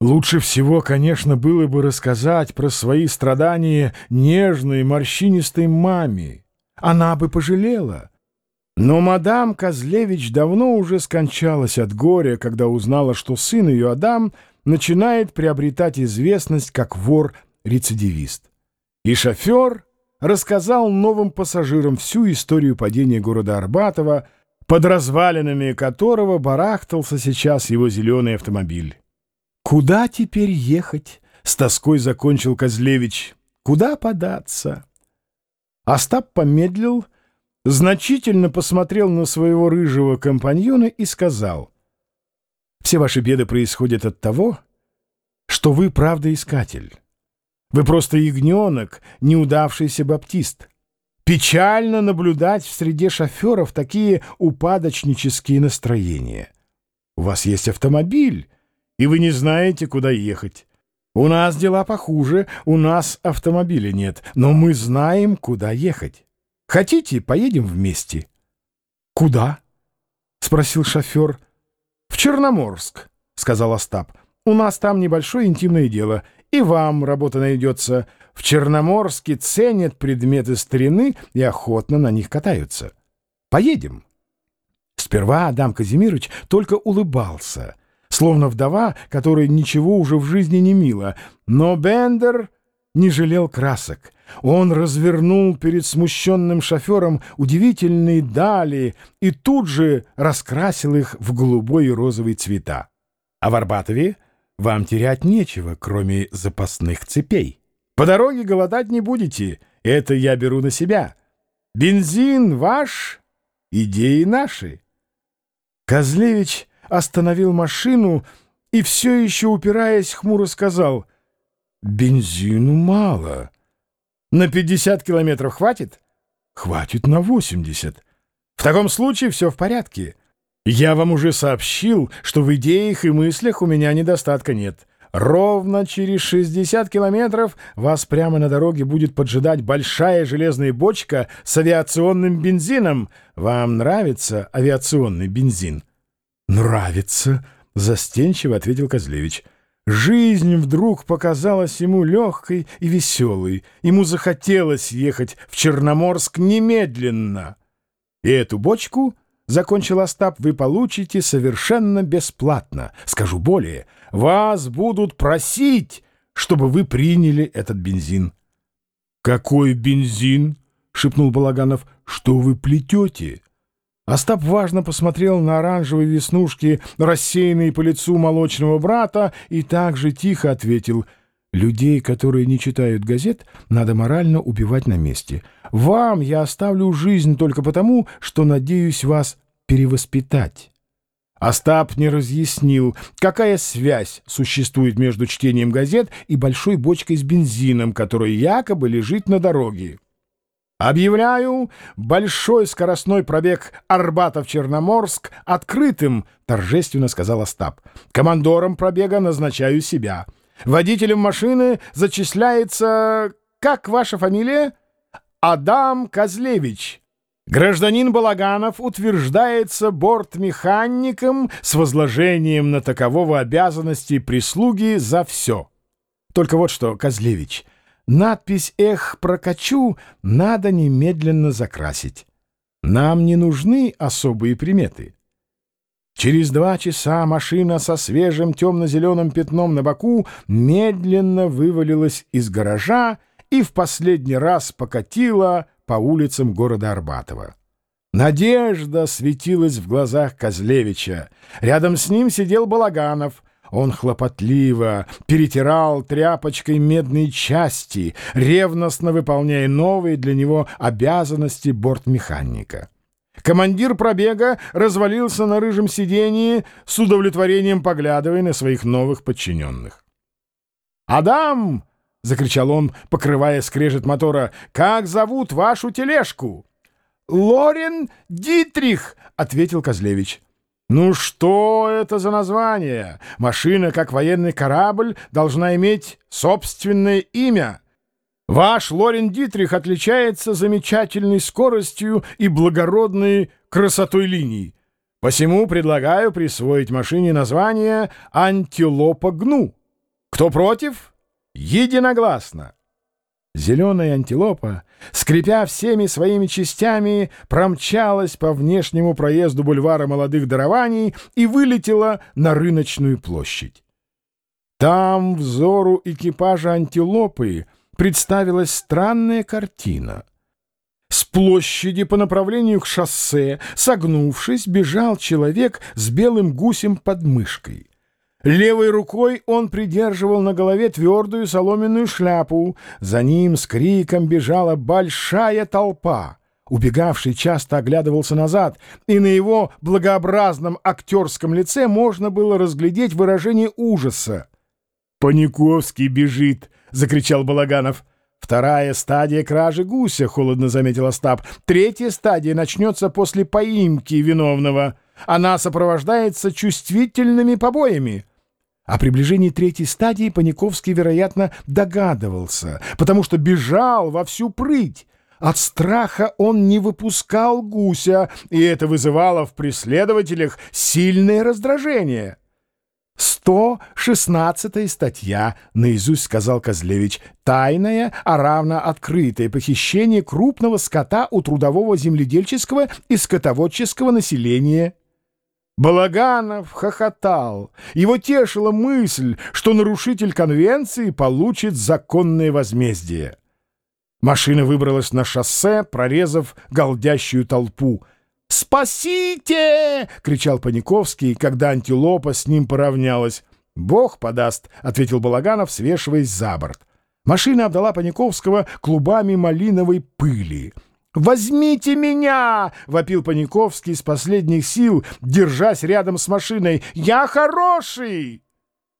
Лучше всего, конечно, было бы рассказать про свои страдания нежной морщинистой маме. Она бы пожалела. Но мадам Козлевич давно уже скончалась от горя, когда узнала, что сын ее, Адам, начинает приобретать известность как вор-рецидивист. И шофер рассказал новым пассажирам всю историю падения города Арбатова, под развалинами которого барахтался сейчас его зеленый автомобиль. «Куда теперь ехать?» — с тоской закончил Козлевич. «Куда податься?» Остап помедлил, значительно посмотрел на своего рыжего компаньона и сказал. «Все ваши беды происходят от того, что вы правдоискатель. Вы просто ягненок, неудавшийся баптист. Печально наблюдать в среде шоферов такие упадочнические настроения. У вас есть автомобиль» и вы не знаете, куда ехать. У нас дела похуже, у нас автомобиля нет, но мы знаем, куда ехать. Хотите, поедем вместе?» «Куда?» — спросил шофер. «В Черноморск», — сказал Остап. «У нас там небольшое интимное дело, и вам работа найдется. В Черноморске ценят предметы старины и охотно на них катаются. Поедем». Сперва Адам Казимирович только улыбался — словно вдова, которой ничего уже в жизни не мило. Но Бендер не жалел красок. Он развернул перед смущенным шофером удивительные дали и тут же раскрасил их в голубой и розовый цвета. А в Арбатове вам терять нечего, кроме запасных цепей. По дороге голодать не будете, это я беру на себя. Бензин ваш, идеи наши. Козлевич остановил машину и все еще, упираясь, хмуро сказал, «Бензину мало. На 50 километров хватит?» «Хватит на 80. В таком случае все в порядке. Я вам уже сообщил, что в идеях и мыслях у меня недостатка нет». Ровно через 60 километров вас прямо на дороге будет поджидать большая железная бочка с авиационным бензином. Вам нравится авиационный бензин? «Нравится», — застенчиво ответил Козлевич. Жизнь вдруг показалась ему легкой и веселой. Ему захотелось ехать в Черноморск немедленно. И эту бочку, — закончил Остап, — вы получите совершенно бесплатно. Скажу более, вас будут просить, чтобы вы приняли этот бензин. — Какой бензин? — шепнул Балаганов. — Что вы плетете? Остап важно посмотрел на оранжевые веснушки, рассеянные по лицу молочного брата, и также тихо ответил «Людей, которые не читают газет, надо морально убивать на месте. Вам я оставлю жизнь только потому, что надеюсь вас перевоспитать». Остап не разъяснил, какая связь существует между чтением газет и большой бочкой с бензином, которая якобы лежит на дороге. «Объявляю большой скоростной пробег Арбатов-Черноморск открытым», — торжественно сказал Остап. «Командором пробега назначаю себя. Водителем машины зачисляется... Как ваша фамилия?» «Адам Козлевич». Гражданин Балаганов утверждается бортмехаником с возложением на такового обязанности прислуги за все. Только вот что, Козлевич — Надпись «Эх, прокачу» надо немедленно закрасить. Нам не нужны особые приметы. Через два часа машина со свежим темно-зеленым пятном на боку медленно вывалилась из гаража и в последний раз покатила по улицам города Арбатова. Надежда светилась в глазах Козлевича. Рядом с ним сидел Балаганов — он хлопотливо перетирал тряпочкой медные части, ревностно выполняя новые для него обязанности бортмеханика. Командир пробега развалился на рыжем сидении, с удовлетворением поглядывая на своих новых подчиненных. «Адам!» — закричал он, покрывая скрежет мотора. «Как зовут вашу тележку?» «Лорен Дитрих!» — ответил Козлевич. Ну что это за название? Машина, как военный корабль, должна иметь собственное имя. Ваш Лорен Дитрих отличается замечательной скоростью и благородной красотой линий. Посему предлагаю присвоить машине название «Антилопа Гну». Кто против? Единогласно. Зеленая антилопа, скрипя всеми своими частями, промчалась по внешнему проезду бульвара молодых дарований и вылетела на рыночную площадь. Там взору экипажа антилопы представилась странная картина. С площади по направлению к шоссе, согнувшись, бежал человек с белым гусем под мышкой. Левой рукой он придерживал на голове твердую соломенную шляпу. За ним с криком бежала большая толпа. Убегавший часто оглядывался назад, и на его благообразном актерском лице можно было разглядеть выражение ужаса. «Паниковский бежит!» — закричал Балаганов. «Вторая стадия кражи гуся», — холодно заметил Остап. «Третья стадия начнется после поимки виновного. Она сопровождается чувствительными побоями». О приближении третьей стадии Паниковский, вероятно, догадывался, потому что бежал во всю прыть. От страха он не выпускал гуся, и это вызывало в преследователях сильное раздражение. «Сто шестнадцатая статья», — наизусть сказал Козлевич, «тайное, а равно открытое похищение крупного скота у трудового земледельческого и скотоводческого населения». Балаганов хохотал. Его тешила мысль, что нарушитель конвенции получит законное возмездие. Машина выбралась на шоссе, прорезав голдящую толпу. «Спасите!» — кричал Паниковский, когда антилопа с ним поравнялась. «Бог подаст», — ответил Балаганов, свешиваясь за борт. Машина обдала Паниковского клубами малиновой пыли. «Возьмите меня!» — вопил Паниковский из последних сил, держась рядом с машиной. «Я хороший!»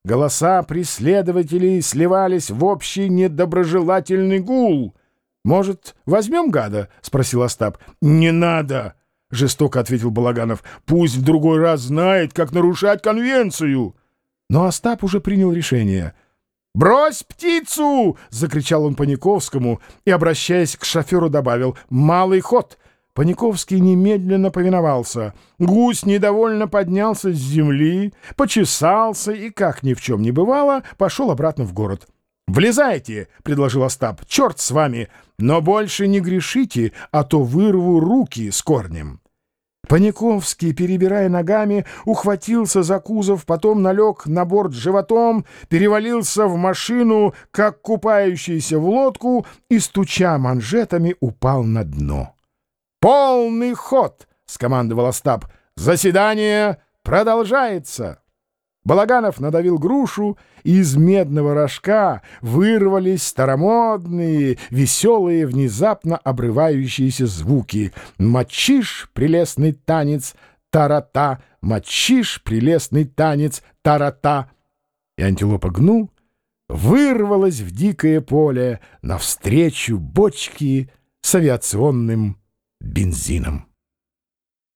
Голоса преследователей сливались в общий недоброжелательный гул. «Может, возьмем гада?» — спросил Остап. «Не надо!» — жестоко ответил Балаганов. «Пусть в другой раз знает, как нарушать конвенцию!» Но Остап уже принял решение — «Брось птицу!» — закричал он Паниковскому и, обращаясь к шоферу, добавил «Малый ход!» Паниковский немедленно повиновался. Гусь недовольно поднялся с земли, почесался и, как ни в чем не бывало, пошел обратно в город. «Влезайте!» — предложил Остап. «Черт с вами! Но больше не грешите, а то вырву руки с корнем». Паниковский, перебирая ногами, ухватился за кузов, потом налег на борт животом, перевалился в машину, как купающийся в лодку, и, стуча манжетами, упал на дно. «Полный ход!» — скомандовал Остап. «Заседание продолжается!» Балаганов надавил грушу, и из медного рожка вырвались старомодные, веселые, внезапно обрывающиеся звуки. «Мочишь прелестный танец, тарата! Мочишь прелестный танец, тарата!» И антилопа гнул, вырвалась в дикое поле навстречу бочки с авиационным бензином.